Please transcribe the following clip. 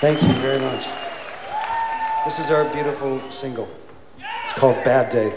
Thank you very much. This is our beautiful single. It's called Bad Day.